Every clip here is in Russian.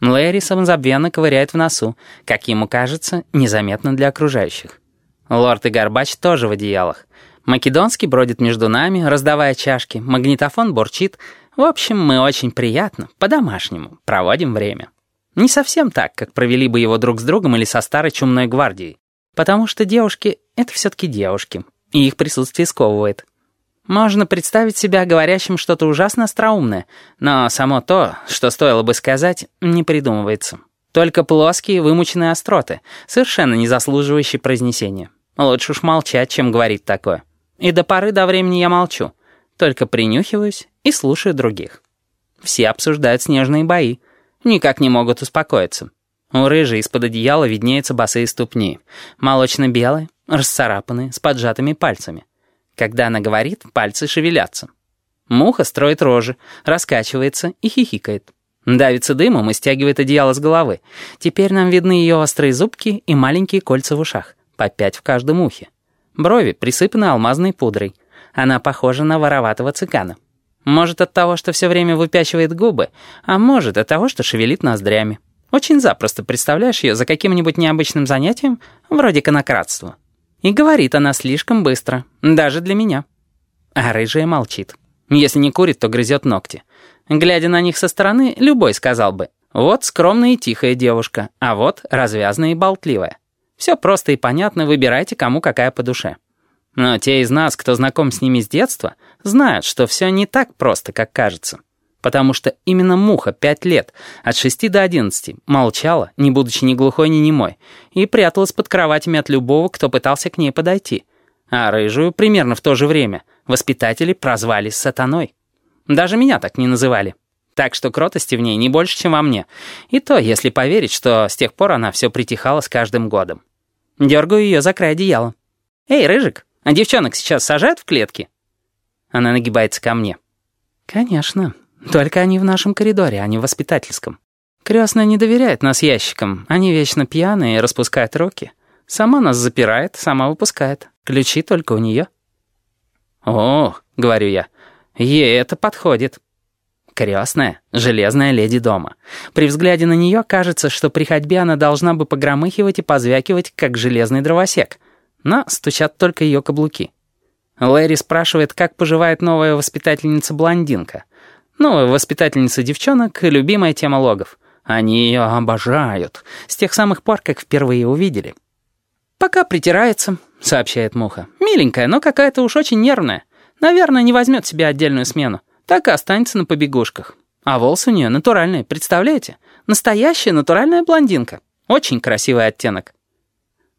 Лэри самозабвенно ковыряет в носу, как ему кажется, незаметно для окружающих. Лорд и Горбач тоже в одеялах. Македонский бродит между нами, раздавая чашки, магнитофон бурчит. В общем, мы очень приятно, по-домашнему, проводим время. Не совсем так, как провели бы его друг с другом или со старой чумной гвардией. Потому что девушки — это все-таки девушки, и их присутствие сковывает. Можно представить себя говорящим что-то ужасно остроумное, но само то, что стоило бы сказать, не придумывается. Только плоские, вымученные остроты, совершенно не заслуживающие произнесения. Лучше уж молчать, чем говорить такое. И до поры до времени я молчу, только принюхиваюсь и слушаю других. Все обсуждают снежные бои, никак не могут успокоиться. У рыжей из-под одеяла виднеются босые ступни, молочно-белые, расцарапанные, с поджатыми пальцами. Когда она говорит, пальцы шевелятся. Муха строит рожи, раскачивается и хихикает. Давится дымом и стягивает одеяло с головы. Теперь нам видны ее острые зубки и маленькие кольца в ушах, по пять в каждом ухе. Брови присыпаны алмазной пудрой. Она похожа на вороватого цыгана. Может, от того, что все время выпячивает губы, а может, от того, что шевелит ноздрями. Очень запросто представляешь ее за каким-нибудь необычным занятием, вроде конократства. И говорит она слишком быстро, даже для меня. А рыжая молчит. Если не курит, то грызет ногти. Глядя на них со стороны, любой сказал бы, вот скромная и тихая девушка, а вот развязная и болтливая. Все просто и понятно, выбирайте, кому какая по душе. Но те из нас, кто знаком с ними с детства, знают, что все не так просто, как кажется потому что именно муха пять лет, от шести до одиннадцати, молчала, не будучи ни глухой, ни немой, и пряталась под кроватями от любого, кто пытался к ней подойти. А рыжую примерно в то же время воспитатели прозвали сатаной. Даже меня так не называли. Так что кротости в ней не больше, чем во мне. И то, если поверить, что с тех пор она все притихала с каждым годом. Дергаю ее за край одеяла. «Эй, Рыжик, а девчонок сейчас сажают в клетки?» Она нагибается ко мне. «Конечно», только они в нашем коридоре, а не в воспитательском. Крестная не доверяет нас ящикам. Они вечно пьяные и распускают руки. Сама нас запирает, сама выпускает. Ключи только у нее. «О, — говорю я, — ей это подходит». Крестная, железная леди дома. При взгляде на нее кажется, что при ходьбе она должна бы погромыхивать и позвякивать, как железный дровосек. Но стучат только ее каблуки. Лэри спрашивает, как поживает новая воспитательница-блондинка. Ну, воспитательница девчонок — любимая тема логов. Они ее обожают, с тех самых пор, как впервые увидели. «Пока притирается», — сообщает Муха. «Миленькая, но какая-то уж очень нервная. Наверное, не возьмет себе отдельную смену. Так и останется на побегушках. А волосы у нее натуральные, представляете? Настоящая натуральная блондинка. Очень красивый оттенок».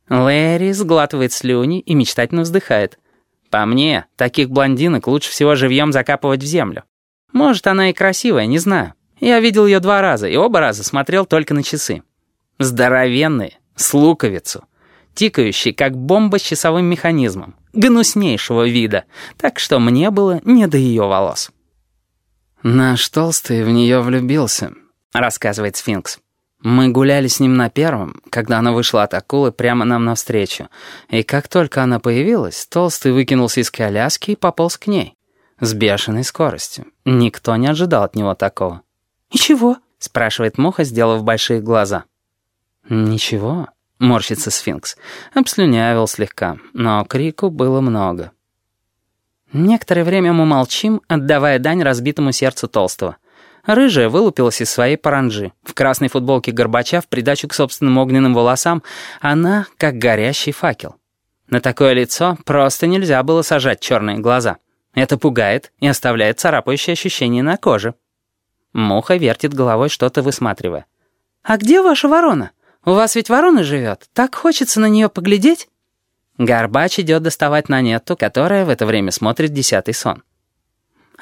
Лэри сглатывает слюни и мечтательно вздыхает. «По мне, таких блондинок лучше всего живьем закапывать в землю. Может, она и красивая, не знаю. Я видел ее два раза, и оба раза смотрел только на часы. Здоровенные, с луковицу. Тикающие, как бомба с часовым механизмом. Гнуснейшего вида. Так что мне было не до ее волос. «Наш толстый в нее влюбился», — рассказывает сфинкс. «Мы гуляли с ним на первом, когда она вышла от акулы прямо нам навстречу. И как только она появилась, толстый выкинулся из коляски и пополз к ней. С бешеной скоростью. Никто не ожидал от него такого. «И чего?» — спрашивает Муха, сделав большие глаза. «Ничего», — морщится сфинкс. Обслюнявил слегка, но крику было много. Некоторое время мы молчим, отдавая дань разбитому сердцу Толстого. Рыжая вылупилась из своей паранджи. В красной футболке Горбача в придачу к собственным огненным волосам она как горящий факел. На такое лицо просто нельзя было сажать черные глаза. Это пугает и оставляет царапающее ощущение на коже. Муха вертит головой, что-то высматривая. «А где ваша ворона? У вас ведь ворона живет. Так хочется на нее поглядеть?» Горбач идет доставать Нанетту, которая в это время смотрит десятый сон.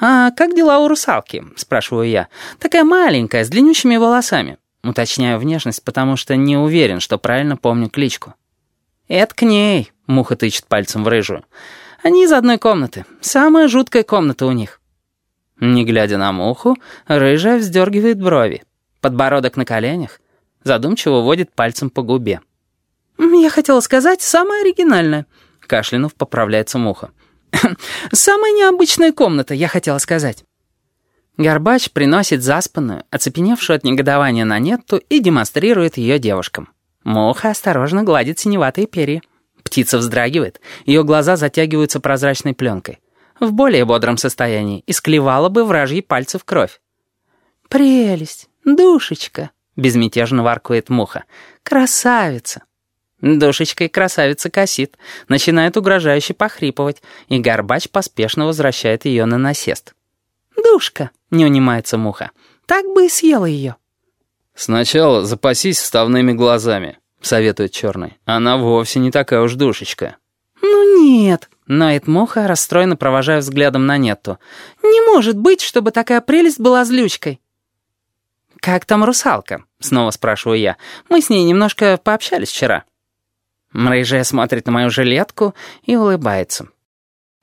«А как дела у русалки?» — спрашиваю я. «Такая маленькая, с длиннющими волосами». Уточняю внешность, потому что не уверен, что правильно помню кличку. «Это к ней», — муха тычет пальцем в рыжую. Они из одной комнаты. Самая жуткая комната у них». Не глядя на муху, рыжая вздергивает брови. Подбородок на коленях. Задумчиво водит пальцем по губе. «Я хотела сказать, самая оригинальная», — кашлянув поправляется муха. «Самая необычная комната, я хотела сказать». Горбач приносит заспанную, оцепеневшую от негодования на нетту и демонстрирует ее девушкам. Муха осторожно гладит синеватые перья. Птица вздрагивает, ее глаза затягиваются прозрачной пленкой. В более бодром состоянии исклевала бы вражьи пальцы в кровь. «Прелесть! Душечка!» — безмятежно воркует муха. «Красавица!» Душечка и красавица косит, начинает угрожающе похрипывать, и Горбач поспешно возвращает ее на насест. «Душка!» — не унимается муха. «Так бы и съела ее». «Сначала запасись вставными глазами», — советует черный. «Она вовсе не такая уж душечка». «Ну нет», — ноет муха, расстроенно провожая взглядом на Нетту. «Не может быть, чтобы такая прелесть была злючкой». «Как там русалка?» — снова спрашиваю я. «Мы с ней немножко пообщались вчера». Рыжая смотрит на мою жилетку и улыбается.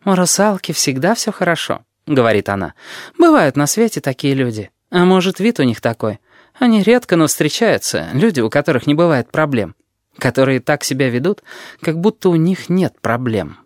«У русалки всегда все хорошо», — говорит она. «Бывают на свете такие люди. А может, вид у них такой. Они редко, но встречаются, люди, у которых не бывает проблем. Которые так себя ведут, как будто у них нет проблем».